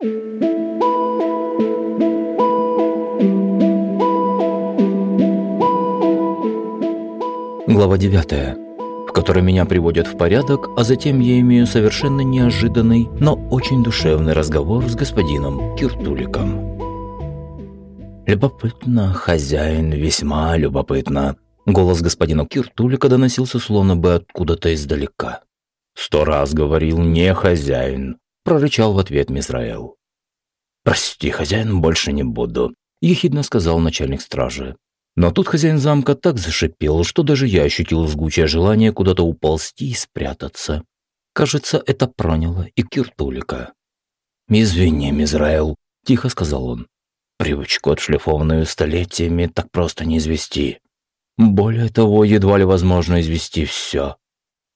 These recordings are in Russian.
Глава 9, в которой меня приводят в порядок, а затем я имею совершенно неожиданный, но очень душевный разговор с господином Киртуликом. «Любопытно, хозяин, весьма любопытно», Голос господина Киртулика доносился словно бы откуда-то издалека. «Сто раз говорил, не хозяин», – прорычал в ответ Мизраэл. «Прости, хозяин, больше не буду», – ехидно сказал начальник стражи. Но тут хозяин замка так зашипел, что даже я ощутил жгучее желание куда-то уползти и спрятаться. Кажется, это проняло и Киртулика. «Извини, Мизраэл», – тихо сказал он. «Привычку, отшлифованную столетиями, так просто не извести. Более того, едва ли возможно извести все.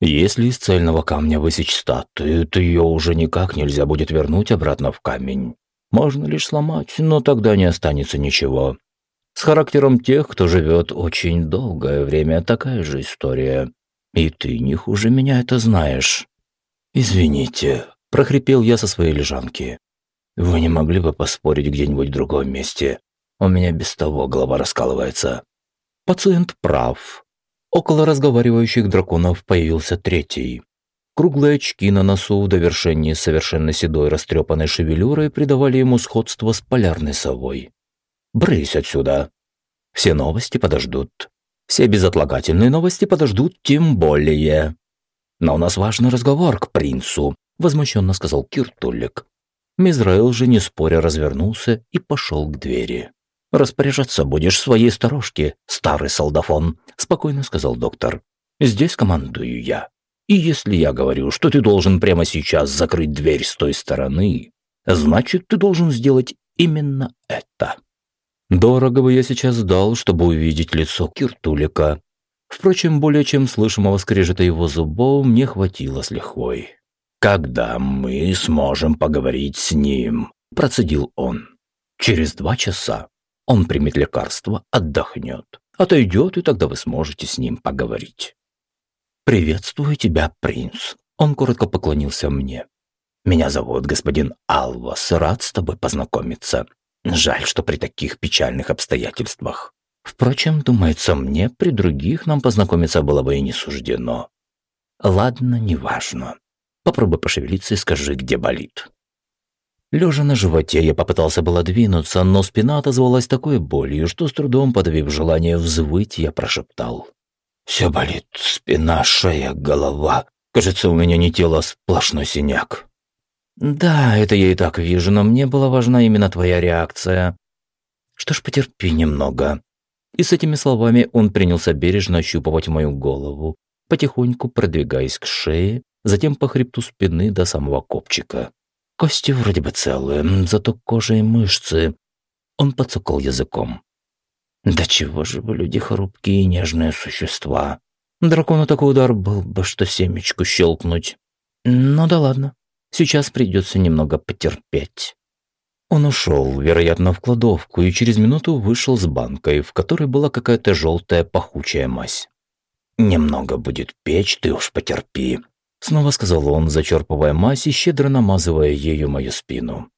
Если из цельного камня высечь статую, то ее уже никак нельзя будет вернуть обратно в камень. Можно лишь сломать, но тогда не останется ничего. С характером тех, кто живет очень долгое время, такая же история. И ты не хуже меня это знаешь. «Извините», – прохрипел я со своей лежанки. «Вы не могли бы поспорить где-нибудь в другом месте? У меня без того голова раскалывается». Пациент прав. Около разговаривающих драконов появился третий. Круглые очки на носу в довершении совершенно седой растрепанной шевелюрой придавали ему сходство с полярной совой. «Брысь отсюда!» Все новости подождут. Все безотлагательные новости подождут тем более. Но у нас важный разговор к принцу, возмущенно сказал Киртулик. Мизраил же не споря развернулся и пошел к двери. «Распоряжаться будешь своей сторожке, старый солдафон», – спокойно сказал доктор. «Здесь командую я. И если я говорю, что ты должен прямо сейчас закрыть дверь с той стороны, значит, ты должен сделать именно это». Дорого бы я сейчас дал, чтобы увидеть лицо Киртулика. Впрочем, более чем слышимого скрежета его зубов мне хватило с лихвой. «Когда мы сможем поговорить с ним?» – процедил он. «Через два часа. Он примет лекарство, отдохнет, отойдет, и тогда вы сможете с ним поговорить. «Приветствую тебя, принц!» Он коротко поклонился мне. «Меня зовут господин Алвас, рад с тобой познакомиться. Жаль, что при таких печальных обстоятельствах. Впрочем, думается мне, при других нам познакомиться было бы и не суждено. Ладно, неважно. Попробуй пошевелиться и скажи, где болит». Лежа на животе, я попытался было двинуться, но спина отозвалась такой болью, что с трудом подавив желание взвыть, я прошептал. «Все болит. Спина, шея, голова. Кажется, у меня не тело, а сплошной синяк». «Да, это я и так вижу, но мне была важна именно твоя реакция. Что ж, потерпи немного». И с этими словами он принялся бережно ощупывать мою голову, потихоньку продвигаясь к шее, затем по хребту спины до самого копчика. Кости вроде бы целые, зато кожа и мышцы. Он подсокал языком. Да чего же вы, люди, хрупкие и нежные существа. Дракону такой удар был бы, что семечку щелкнуть. Ну да ладно, сейчас придется немного потерпеть. Он ушел, вероятно, в кладовку, и через минуту вышел с банкой, в которой была какая-то желтая пахучая мазь. «Немного будет печь, ты уж потерпи», Снова сказал он, зачерпывая мазь и щедро намазывая ею мою спину.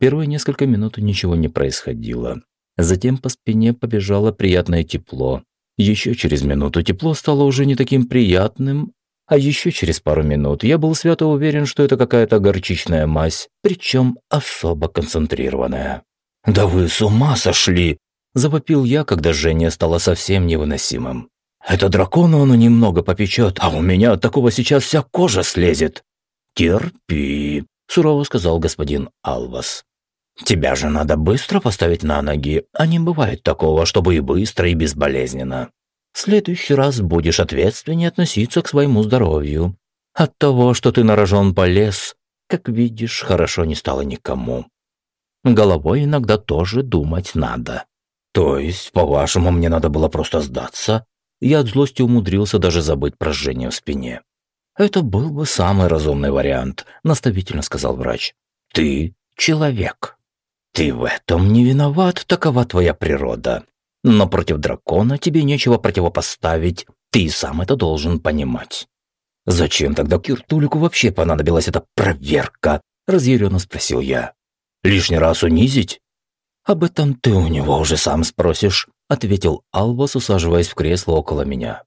Первые несколько минут ничего не происходило. Затем по спине побежало приятное тепло. Еще через минуту тепло стало уже не таким приятным, а еще через пару минут я был свято уверен, что это какая-то горчичная мазь, причем особо концентрированная. «Да вы с ума сошли!» – завопил я, когда Женя стало совсем невыносимым. Это дракона он немного попечет, а у меня от такого сейчас вся кожа слезет». «Терпи», – сурово сказал господин Алвас. «Тебя же надо быстро поставить на ноги, а не бывает такого, чтобы и быстро, и безболезненно. В следующий раз будешь ответственнее относиться к своему здоровью. От того, что ты нарожен полез, как видишь, хорошо не стало никому. Головой иногда тоже думать надо. То есть, по-вашему, мне надо было просто сдаться я от злости умудрился даже забыть про жжение в спине. «Это был бы самый разумный вариант», – наставительно сказал врач. «Ты человек. Ты в этом не виноват, такова твоя природа. Но против дракона тебе нечего противопоставить, ты сам это должен понимать». «Зачем тогда Киртулику вообще понадобилась эта проверка?» – разъяренно спросил я. Лишний раз унизить?» «Об этом ты у него уже сам спросишь», – ответил Алвас, усаживаясь в кресло около меня.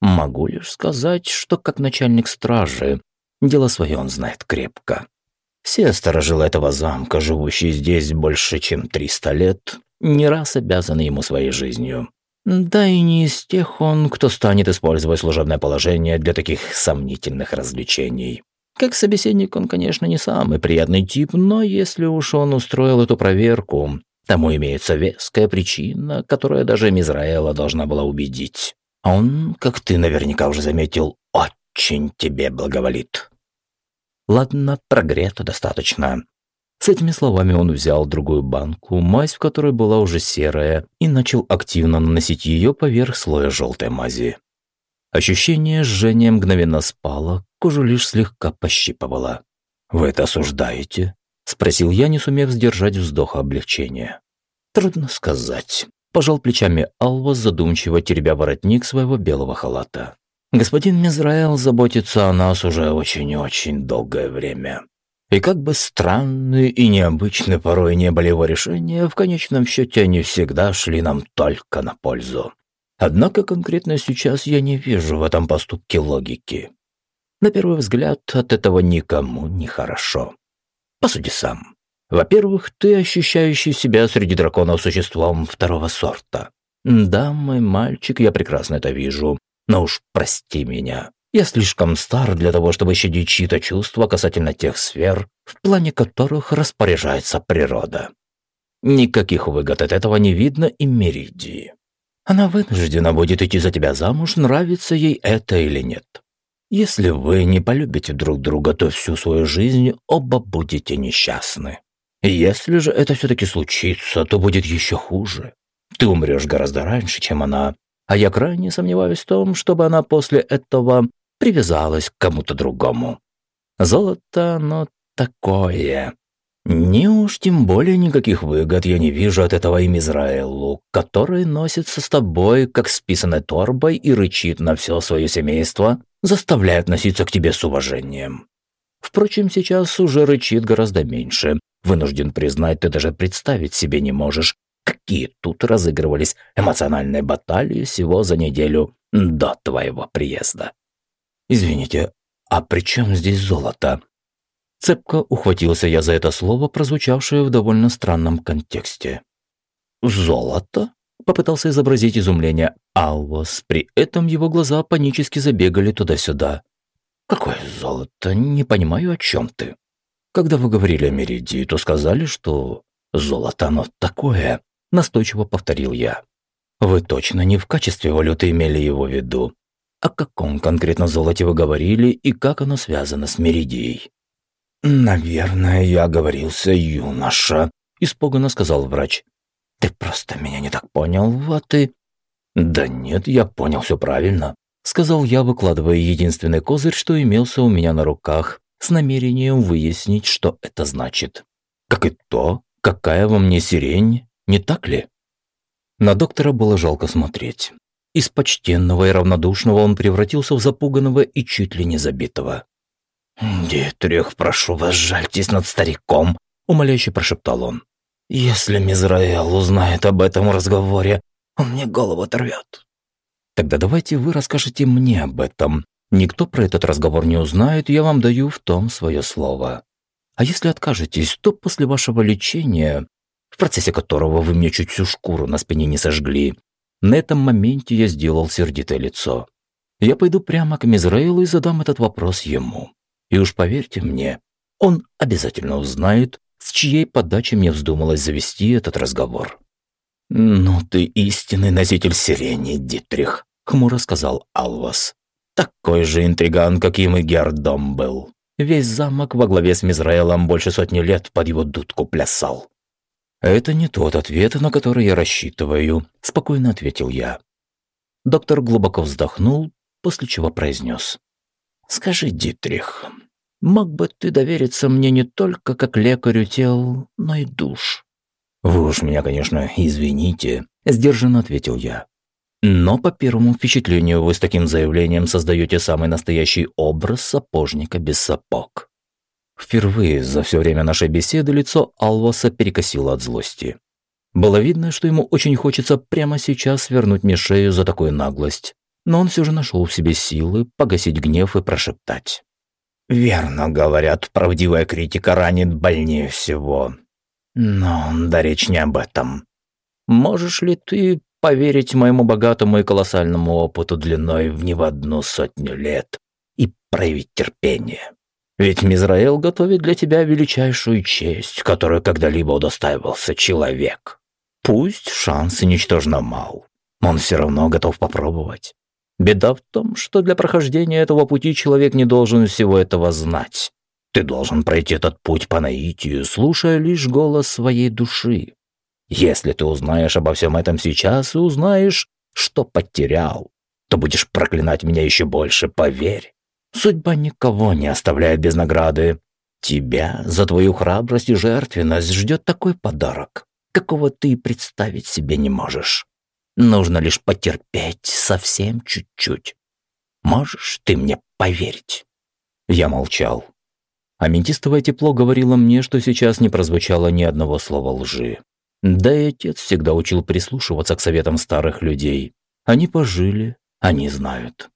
«Могу лишь сказать, что как начальник стражи, дело свое он знает крепко. Все сторожилы этого замка, живущие здесь больше, чем триста лет, не раз обязаны ему своей жизнью. Да и не из тех он, кто станет использовать служебное положение для таких сомнительных развлечений. Как собеседник он, конечно, не самый приятный тип, но если уж он устроил эту проверку, тому имеется веская причина, которая даже Мизраэла должна была убедить. Он, как ты наверняка уже заметил, очень тебе благоволит. Ладно, прогрето достаточно. С этими словами он взял другую банку, мазь в которой была уже серая, и начал активно наносить ее поверх слоя желтой мази. Ощущение жжения мгновенно спало, кожу лишь слегка пощипывало. «Вы это осуждаете?» – спросил я, не сумев сдержать вздоха облегчения. «Трудно сказать», – пожал плечами Алва, задумчиво теребя воротник своего белого халата. «Господин Мизраэл заботится о нас уже очень-очень долгое время. И как бы странные и необычные порой не были его решения, в конечном счете они всегда шли нам только на пользу. Однако конкретно сейчас я не вижу в этом поступке логики. На первый взгляд, от этого никому не хорошо. Посуди сам. Во-первых, ты ощущающий себя среди драконов существом второго сорта. Да, мой мальчик, я прекрасно это вижу, но уж прости меня. Я слишком стар для того, чтобы щадить чьи-то чувства касательно тех сфер, в плане которых распоряжается природа. Никаких выгод от этого не видно и Меридии. Она вынуждена будет идти за тебя замуж, нравится ей это или нет. Если вы не полюбите друг друга, то всю свою жизнь оба будете несчастны. Если же это все-таки случится, то будет еще хуже. Ты умрешь гораздо раньше, чем она, а я крайне сомневаюсь в том, чтобы она после этого привязалась к кому-то другому. Золото, оно такое. Не уж тем более никаких выгод я не вижу от этого им Израилу, который носится с тобой, как с писаной торбой и рычит на все свое семейство, заставляя относиться к тебе с уважением. Впрочем, сейчас уже рычит гораздо меньше. Вынужден признать, ты даже представить себе не можешь, какие тут разыгрывались эмоциональные баталии всего за неделю до твоего приезда. «Извините, а при чем здесь золото?» Цепко ухватился я за это слово, прозвучавшее в довольно странном контексте. «Золото?» – попытался изобразить изумление Алвас. При этом его глаза панически забегали туда-сюда. «Какое золото? Не понимаю, о чем ты. Когда вы говорили о Меридии, то сказали, что золото оно такое», – настойчиво повторил я. «Вы точно не в качестве валюты имели его в виду. О каком конкретно золоте вы говорили и как оно связано с Меридией? «Наверное, я оговорился, юноша», – испуганно сказал врач. «Ты просто меня не так понял, вот и...» «Да нет, я понял все правильно», – сказал я, выкладывая единственный козырь, что имелся у меня на руках, с намерением выяснить, что это значит. «Как и то, какая во мне сирень, не так ли?» На доктора было жалко смотреть. Из почтенного и равнодушного он превратился в запуганного и чуть ли не забитого. «Дитрих, прошу вас, жальтесь над стариком», – умоляюще прошептал он. «Если Мизраэл узнает об этом разговоре, он мне голову оторвет». «Тогда давайте вы расскажете мне об этом. Никто про этот разговор не узнает, я вам даю в том свое слово. А если откажетесь, то после вашего лечения, в процессе которого вы мне чуть всю шкуру на спине не сожгли, на этом моменте я сделал сердитое лицо. Я пойду прямо к Мизраилу и задам этот вопрос ему. И уж поверьте мне, он обязательно узнает, с чьей подачи мне вздумалось завести этот разговор. «Ну ты истинный носитель сирени, Дитрих», — хмуро сказал Алвас. «Такой же интриган, каким и Гердом был. Весь замок во главе с Мизраэлом больше сотни лет под его дудку плясал. «Это не тот ответ, на который я рассчитываю», – спокойно ответил я. Доктор глубоко вздохнул, после чего произнес. «Скажи, Дитрих, мог бы ты довериться мне не только как лекарю тел, но и душ?» «Вы уж меня, конечно, извините», – сдержанно ответил я. «Но по первому впечатлению вы с таким заявлением создаете самый настоящий образ сапожника без сапог». Впервые за все время нашей беседы лицо Алваса перекосило от злости. Было видно, что ему очень хочется прямо сейчас вернуть мне шею за такую наглость, но он все же нашел в себе силы погасить гнев и прошептать. «Верно, говорят, правдивая критика ранит больнее всего. Но да речь не об этом. Можешь ли ты поверить моему богатому и колоссальному опыту длиной в не в одну сотню лет и проявить терпение?» Ведь Мизраэл готовит для тебя величайшую честь, которую когда-либо удостаивался человек. Пусть шанс и ничтожно мал, он все равно готов попробовать. Беда в том, что для прохождения этого пути человек не должен всего этого знать. Ты должен пройти этот путь по наитию, слушая лишь голос своей души. Если ты узнаешь обо всем этом сейчас и узнаешь, что потерял, то будешь проклинать меня еще больше, поверь. Судьба никого не оставляет без награды. Тебя за твою храбрость и жертвенность ждет такой подарок, какого ты и представить себе не можешь. Нужно лишь потерпеть совсем чуть-чуть. Можешь ты мне поверить?» Я молчал. Аметистовое тепло говорило мне, что сейчас не прозвучало ни одного слова лжи. Да и отец всегда учил прислушиваться к советам старых людей. Они пожили, они знают.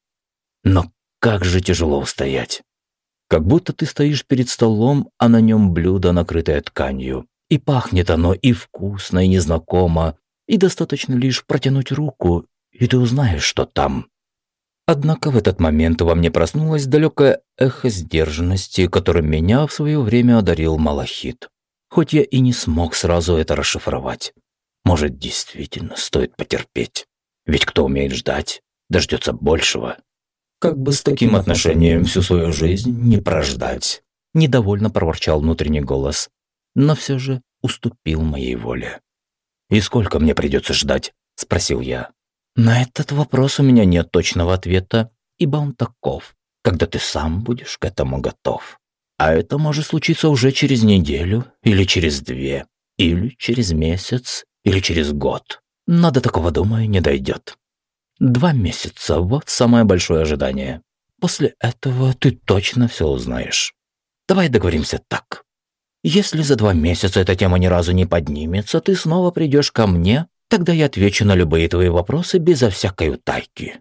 Но как же тяжело устоять. Как будто ты стоишь перед столом, а на нем блюдо, накрытое тканью. И пахнет оно и вкусно, и незнакомо, и достаточно лишь протянуть руку, и ты узнаешь, что там. Однако в этот момент во мне проснулось далекое эхо сдержанности, которым меня в свое время одарил Малахит. Хоть я и не смог сразу это расшифровать. Может, действительно стоит потерпеть. Ведь кто умеет ждать, дождется большего. Как бы с таким отношением всю свою жизнь не прождать. Недовольно проворчал внутренний голос, но все же уступил моей воле. «И сколько мне придется ждать?» – спросил я. На этот вопрос у меня нет точного ответа, ибо он таков, когда ты сам будешь к этому готов. А это может случиться уже через неделю, или через две, или через месяц, или через год. Но до такого, думаю, не дойдет. Два месяца – вот самое большое ожидание. После этого ты точно все узнаешь. Давай договоримся так. Если за два месяца эта тема ни разу не поднимется, ты снова придешь ко мне, тогда я отвечу на любые твои вопросы безо всякой утайки».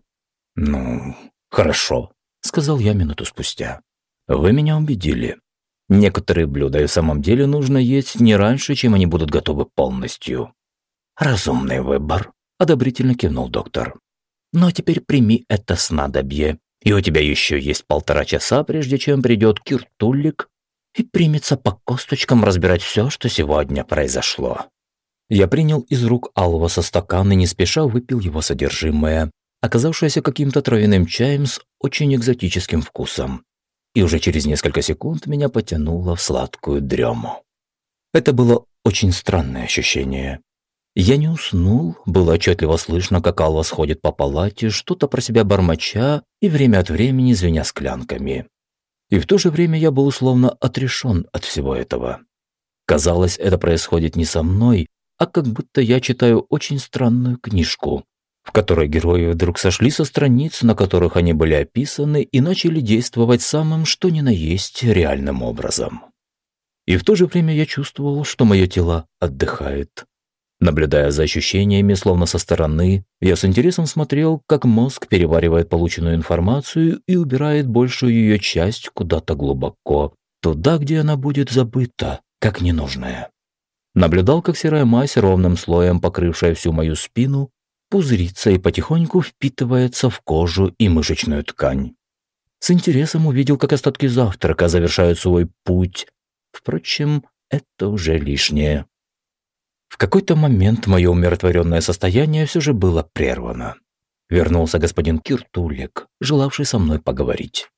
«Ну, хорошо», – сказал я минуту спустя. «Вы меня убедили. Некоторые блюда и в самом деле нужно есть не раньше, чем они будут готовы полностью». «Разумный выбор», – одобрительно кивнул доктор. Но теперь прими это снадобье, и у тебя еще есть полтора часа, прежде чем придет Киртулик и примется по косточкам разбирать все, что сегодня произошло. Я принял из рук Алваса стакан и не спеша выпил его содержимое, оказавшееся каким-то травяным чаем с очень экзотическим вкусом. И уже через несколько секунд меня потянуло в сладкую дрему. Это было очень странное ощущение. Я не уснул, было отчетливо слышно, как Алва сходит по палате, что-то про себя бормоча и время от времени звеня склянками. И в то же время я был условно отрешен от всего этого. Казалось, это происходит не со мной, а как будто я читаю очень странную книжку, в которой герои вдруг сошли со страниц, на которых они были описаны, и начали действовать самым что ни на есть реальным образом. И в то же время я чувствовал, что мое тело отдыхает, Наблюдая за ощущениями, словно со стороны, я с интересом смотрел, как мозг переваривает полученную информацию и убирает большую ее часть куда-то глубоко, туда, где она будет забыта, как ненужная. Наблюдал, как серая мазь, ровным слоем покрывшая всю мою спину, пузырится и потихоньку впитывается в кожу и мышечную ткань. С интересом увидел, как остатки завтрака завершают свой путь. Впрочем, это уже лишнее. В какой-то момент мое умиротворенное состояние все же было прервано. Вернулся господин Киртулик, желавший со мной поговорить.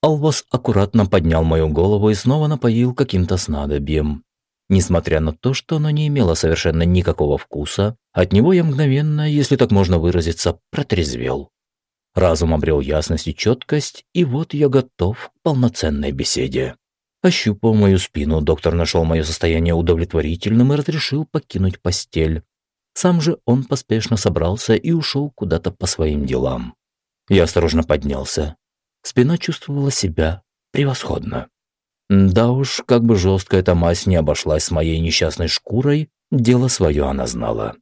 Алвас аккуратно поднял мою голову и снова напоил каким-то снадобьем. Несмотря на то, что оно не имело совершенно никакого вкуса, от него я мгновенно, если так можно выразиться, протрезвел. Разум обрел ясность и четкость, и вот я готов к полноценной беседе. Ощупал мою спину, доктор нашел мое состояние удовлетворительным и разрешил покинуть постель. Сам же он поспешно собрался и ушел куда-то по своим делам. Я осторожно поднялся. Спина чувствовала себя превосходно. Да уж, как бы жестко эта мазь не обошлась с моей несчастной шкурой, дело свое она знала.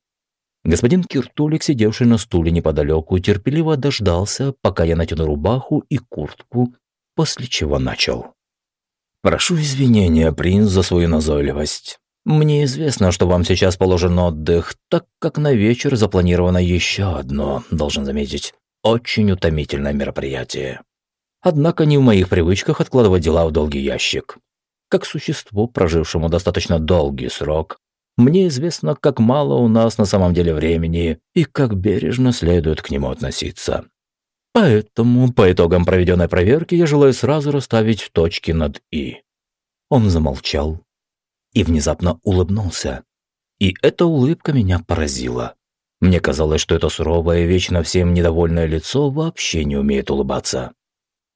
Господин Киртулик, сидевший на стуле неподалеку, терпеливо дождался, пока я натяну рубаху и куртку, после чего начал. «Прошу извинения, принц, за свою назойливость. Мне известно, что вам сейчас положен отдых, так как на вечер запланировано еще одно, должен заметить, очень утомительное мероприятие. Однако не в моих привычках откладывать дела в долгий ящик. Как существу, прожившему достаточно долгий срок, мне известно, как мало у нас на самом деле времени и как бережно следует к нему относиться. Поэтому по итогам проведенной проверки я желаю сразу расставить точки над «и». Он замолчал, и внезапно улыбнулся. И эта улыбка меня поразила. Мне казалось, что это суровое, вечно всем недовольное лицо вообще не умеет улыбаться.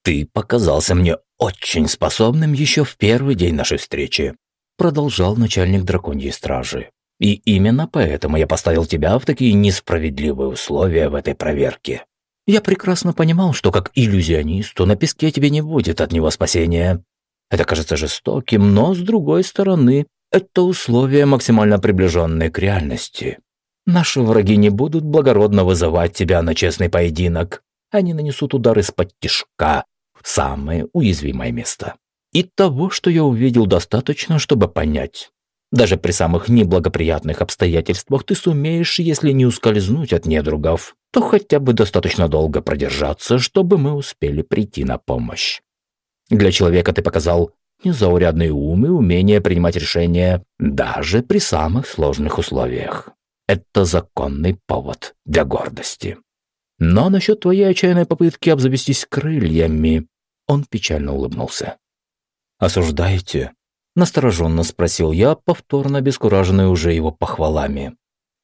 «Ты показался мне очень способным еще в первый день нашей встречи», продолжал начальник драконьей стражи. «И именно поэтому я поставил тебя в такие несправедливые условия в этой проверке. Я прекрасно понимал, что как иллюзионисту на песке тебе не будет от него спасения. Это кажется жестоким, но, с другой стороны, это условия, максимально приближенные к реальности. Наши враги не будут благородно вызывать тебя на честный поединок. Они нанесут удар из-под тишка в самое уязвимое место. И того, что я увидел, достаточно, чтобы понять. Даже при самых неблагоприятных обстоятельствах ты сумеешь, если не ускользнуть от недругов, то хотя бы достаточно долго продержаться, чтобы мы успели прийти на помощь. Для человека ты показал незаурядный ум и умение принимать решения даже при самых сложных условиях. Это законный повод для гордости. Но насчет твоей отчаянной попытки обзавестись крыльями, он печально улыбнулся. «Осуждаете?» – настороженно спросил я, повторно обескураженный уже его похвалами.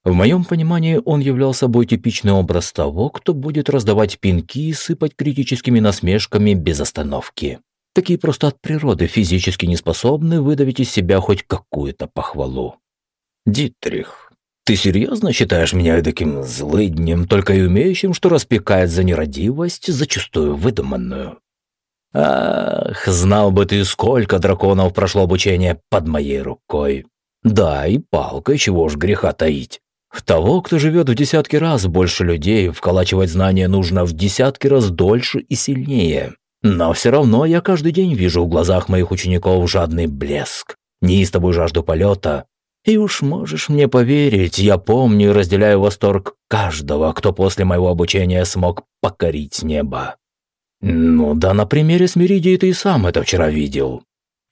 В моем понимании он являл собой типичный образ того, кто будет раздавать пинки и сыпать критическими насмешками без остановки. Такие просто от природы физически не способны выдавить из себя хоть какую-то похвалу. «Дитрих, ты серьезно считаешь меня таким злыднем, только и умеющим, что распекает за нерадивость, зачастую выдуманную?» «Ах, знал бы ты, сколько драконов прошло обучение под моей рукой. Да, и палкой, чего ж греха таить. Того, кто живет в десятки раз больше людей, вколачивать знания нужно в десятки раз дольше и сильнее. Но все равно я каждый день вижу в глазах моих учеников жадный блеск, неистовую жажду полета. И уж можешь мне поверить, я помню и разделяю восторг каждого, кто после моего обучения смог покорить небо. Ну да, на примере с Меридией ты и сам это вчера видел.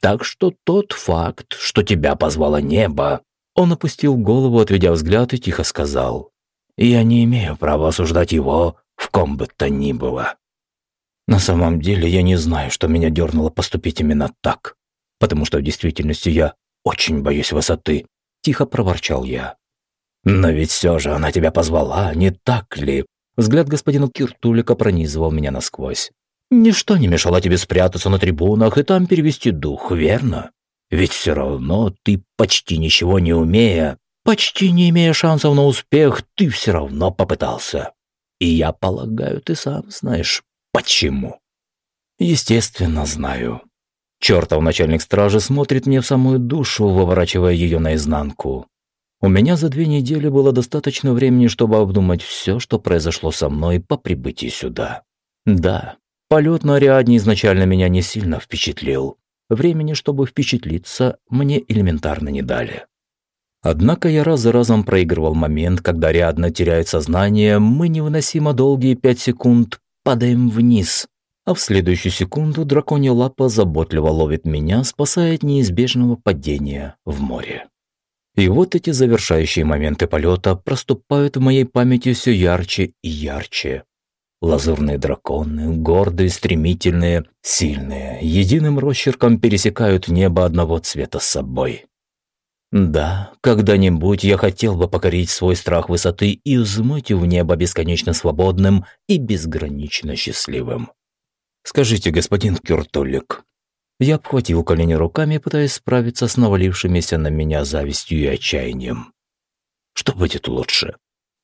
Так что тот факт, что тебя позвало небо, он опустил голову, отведя взгляд, и тихо сказал. «Я не имею права осуждать его в ком бы то ни было». На самом деле я не знаю, что меня дернуло поступить именно так, потому что в действительности я очень боюсь высоты, тихо проворчал я. Но ведь все же она тебя позвала, не так ли? Взгляд господина Киртулика пронизывал меня насквозь. Ничто не мешало тебе спрятаться на трибунах и там перевести дух, верно? Ведь все равно ты, почти ничего не умея, почти не имея шансов на успех, ты все равно попытался. И я полагаю, ты сам знаешь, Почему? Естественно, знаю. Чертов начальник стражи смотрит мне в самую душу, выворачивая ее наизнанку. У меня за две недели было достаточно времени, чтобы обдумать все, что произошло со мной по прибытии сюда. Да, полет на Ариадне изначально меня не сильно впечатлил. Времени, чтобы впечатлиться, мне элементарно не дали. Однако я раз за разом проигрывал момент, когда Ариадна теряет сознание, мы невыносимо долгие пять секунд падаем вниз, а в следующую секунду драконья лапа заботливо ловит меня, спасая от неизбежного падения в море. И вот эти завершающие моменты полета проступают в моей памяти все ярче и ярче. Лазурные драконы, гордые, стремительные, сильные, единым росчерком пересекают небо одного цвета с собой. Да, когда-нибудь я хотел бы покорить свой страх высоты и взмыть в небо бесконечно свободным и безгранично счастливым. Скажите, господин Кюртулик, я обхватил колени руками, пытаясь справиться с навалившимися на меня завистью и отчаянием. Что будет лучше?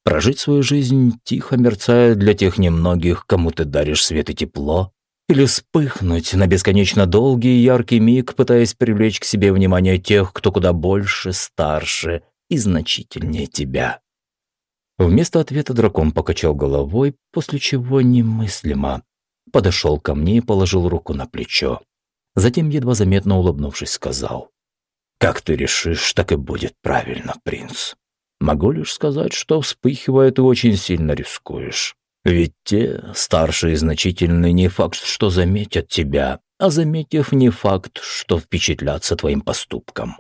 Прожить свою жизнь, тихо мерцая для тех немногих, кому ты даришь свет и тепло, Или вспыхнуть на бесконечно долгий и яркий миг, пытаясь привлечь к себе внимание тех, кто куда больше, старше и значительнее тебя. Вместо ответа дракон покачал головой, после чего немыслимо подошел ко мне и положил руку на плечо. Затем, едва заметно улыбнувшись, сказал. «Как ты решишь, так и будет правильно, принц. Могу лишь сказать, что вспыхивая ты очень сильно рискуешь. Ведь те, старшие и значительные, не факт, что заметят тебя, а заметив, не факт, что впечатлятся твоим поступком.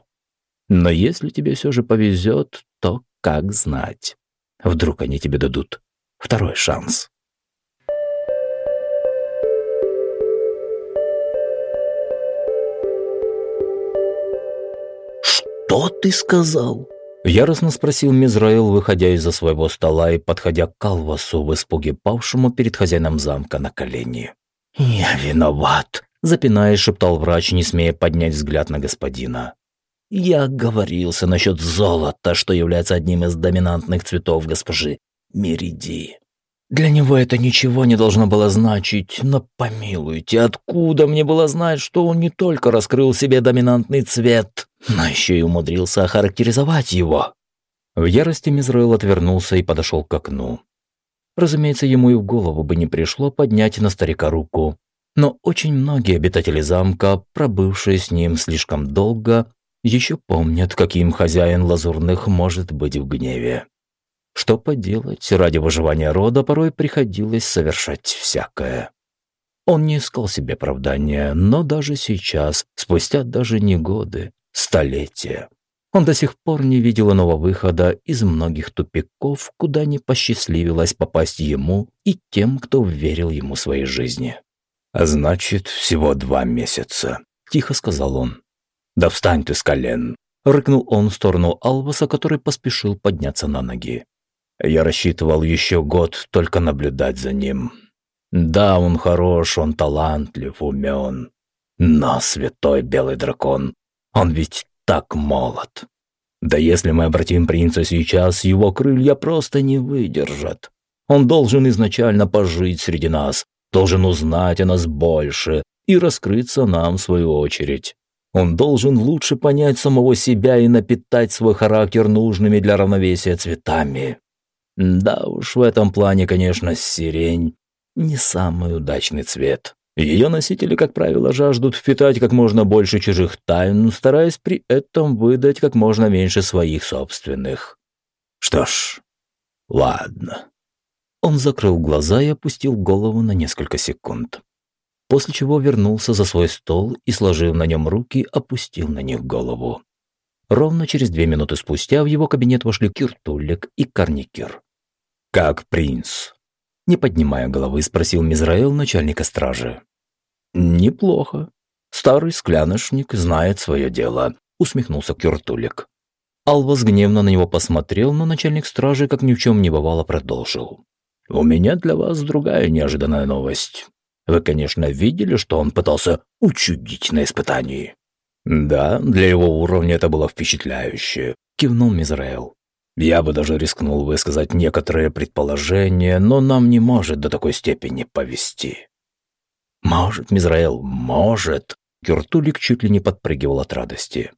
Но если тебе все же повезет, то как знать? Вдруг они тебе дадут второй шанс. «Что ты сказал?» Яростно спросил Мизраил, выходя из-за своего стола и подходя к Калвасу в испуге павшему перед хозяином замка на колени. «Я виноват», – запинаясь, шептал врач, не смея поднять взгляд на господина. «Я говорился насчет золота, что является одним из доминантных цветов госпожи Мериди. Для него это ничего не должно было значить, но помилуйте, откуда мне было знать, что он не только раскрыл себе доминантный цвет, но еще и умудрился охарактеризовать его. В ярости Мизраил отвернулся и подошел к окну. Разумеется, ему и в голову бы не пришло поднять на старика руку. Но очень многие обитатели замка, пробывшие с ним слишком долго, еще помнят, каким хозяин лазурных может быть в гневе. Что поделать, ради выживания рода порой приходилось совершать всякое. Он не искал себе оправдания, но даже сейчас, спустя даже не годы, столетия, он до сих пор не видел иного выхода из многих тупиков, куда не посчастливилось попасть ему и тем, кто верил ему своей жизни. «А значит, всего два месяца», – тихо сказал он. «Да встань ты с колен!» – рыкнул он в сторону Алваса, который поспешил подняться на ноги. Я рассчитывал еще год только наблюдать за ним. Да, он хорош, он талантлив, умен. Но святой белый дракон, он ведь так молод. Да если мы обратим принца сейчас, его крылья просто не выдержат. Он должен изначально пожить среди нас, должен узнать о нас больше и раскрыться нам в свою очередь. Он должен лучше понять самого себя и напитать свой характер нужными для равновесия цветами. Да уж, в этом плане, конечно, сирень не самый удачный цвет. Ее носители, как правило, жаждут впитать как можно больше чужих тайн, стараясь при этом выдать как можно меньше своих собственных. Что ж, ладно. Он закрыл глаза и опустил голову на несколько секунд. После чего вернулся за свой стол и, сложив на нем руки, опустил на них голову. Ровно через две минуты спустя в его кабинет вошли Киртулик и Карникер. «Как принц?» Не поднимая головы, спросил Мизраэл начальника стражи. «Неплохо. Старый скляношник знает свое дело», усмехнулся Кюртулик. Алвас гневно на него посмотрел, но начальник стражи, как ни в чем не бывало, продолжил. «У меня для вас другая неожиданная новость. Вы, конечно, видели, что он пытался учудить на испытании?» «Да, для его уровня это было впечатляюще», – кивнул Мизраэл. Я бы даже рискнул высказать некоторые предположения, но нам не может до такой степени повести. Может, Мизраэл, может. Кюртулик чуть ли не подпрыгивал от радости.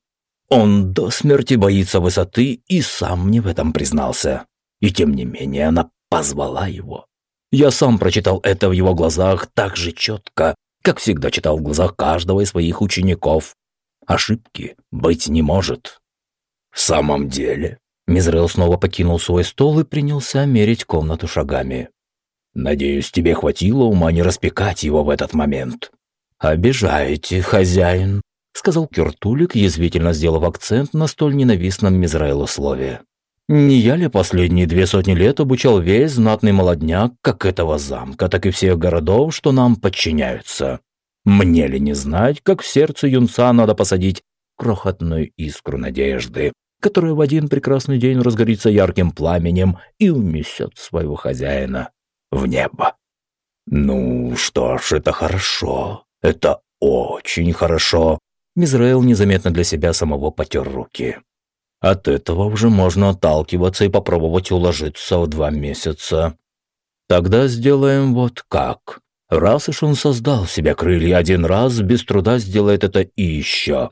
Он до смерти боится высоты и сам мне в этом признался. И тем не менее она позвала его. Я сам прочитал это в его глазах так же четко, как всегда читал в глазах каждого из своих учеников. Ошибки быть не может. В самом деле, Мизрел снова покинул свой стол и принялся мерить комнату шагами. «Надеюсь, тебе хватило ума не распекать его в этот момент». «Обижаете, хозяин», — сказал Кюртулик, язвительно сделав акцент на столь ненавистном Мизраэлу слове. «Не я ли последние две сотни лет обучал весь знатный молодняк как этого замка, так и всех городов, что нам подчиняются? Мне ли не знать, как в сердце юнца надо посадить крохотную искру надежды, которая в один прекрасный день разгорится ярким пламенем и унесет своего хозяина в небо. Ну что ж, это хорошо. Это очень хорошо. Мизраэл незаметно для себя самого потер руки. От этого уже можно отталкиваться и попробовать уложиться в два месяца. Тогда сделаем вот как. Раз уж он создал себе крылья один раз, без труда сделает это и еще.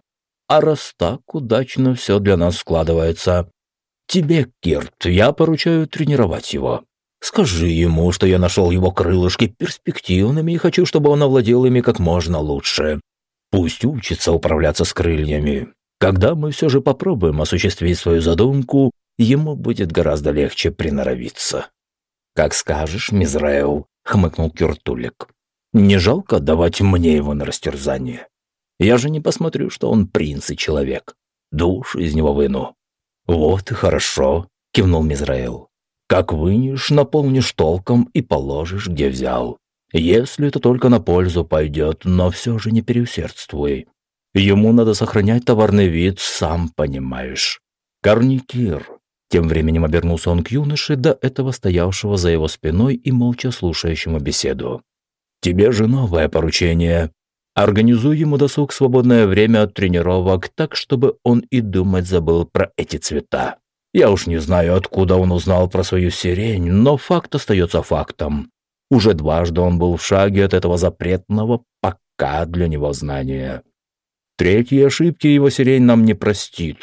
А раз так удачно все для нас складывается. Тебе, Кирт, я поручаю тренировать его. Скажи ему, что я нашел его крылышки перспективными и хочу, чтобы он овладел ими как можно лучше. Пусть учится управляться с крыльями. Когда мы все же попробуем осуществить свою задумку, ему будет гораздо легче приноровиться. «Как скажешь, Мизраэл», — хмыкнул Кюртулик. «Не жалко давать мне его на растерзание? Я же не посмотрю, что он принц и человек. Душ из него выну». «Вот и хорошо», — кивнул Мизраэл. «Как вынешь, наполнишь толком и положишь, где взял. Если это только на пользу пойдет, но все же не переусердствуй. Ему надо сохранять товарный вид, сам понимаешь. Карникир. Тем временем обернулся он к юноше, до этого стоявшего за его спиной и молча слушающему беседу. «Тебе же новое поручение. Организуй ему досуг свободное время от тренировок так, чтобы он и думать забыл про эти цвета. Я уж не знаю, откуда он узнал про свою сирень, но факт остается фактом. Уже дважды он был в шаге от этого запретного пока для него знания. Третьей ошибки его сирень нам не простит.